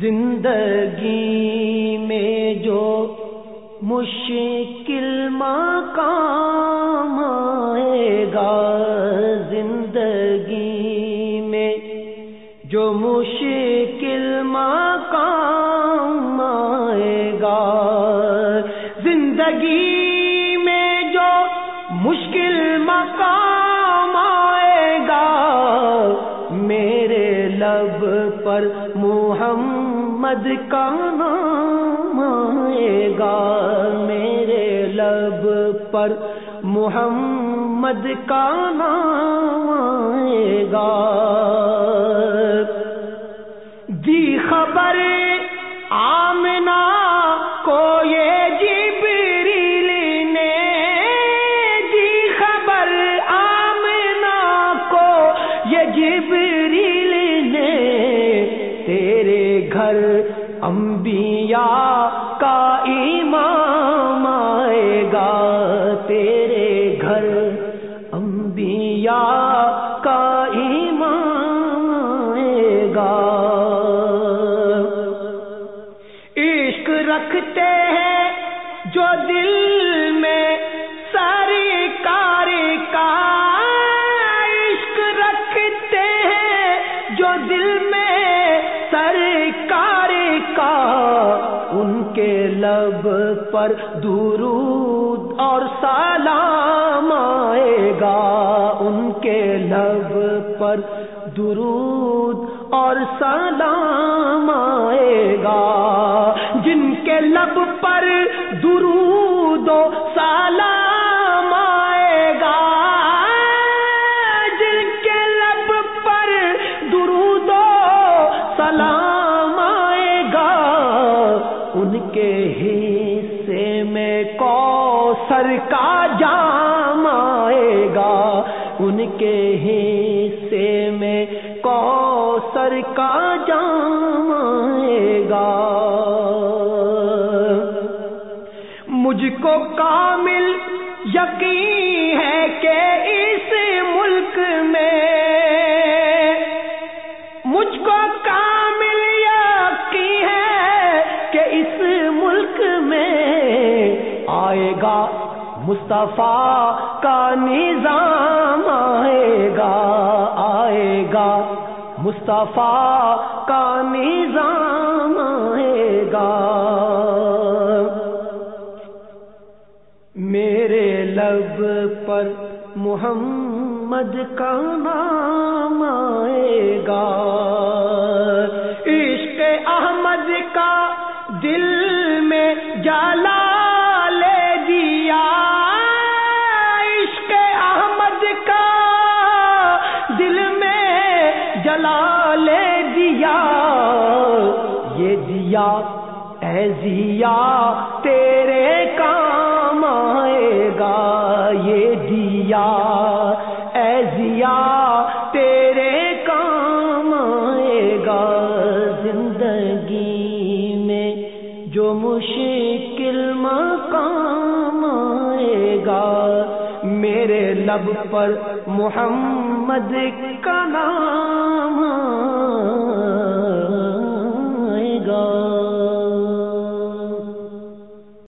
زندگی میں جو مشکل مقام آئے گا، زندگی میں جو مشکل مقام آئے گا، زندگی میں جو مشکل مقام محمد کا نام آئے گا میرے لب پر محمد کا نام آئے گا۔ دی خبر آمنا کو یہ گھر انبیاء کا امام آئے گا تیرے گھر انبیاء کا امام آئے گا۔ عشق رکھتے ہیں جو دل کے لب پر درود اور سلام آئے گا۔ ان کے لب پر درود اور سلام آئے گا۔ جن کے لب کے حصے میں کوثر کا جام آئے گا۔ ان کے حصے میں کوثر کا جام آئے گا۔ مجھ کو کامل یقین ہے کہ اس ملک میں مجھ کو گا، مصطفیٰ کا نظام آئے گا آئے گا۔ مصطفیٰ کا نظام آئے گا۔ میرے لب پر محمد کا نام آئے گا۔ عشق احمد کا دل جلا لے دیا یہ دیا اے زیا تیرے کام آئے گا، یہ دیا اے زیا تیرے کام آئے گا، زندگی میں جو مشکل مقام آئے گا، میرے لب پر محمد کا نام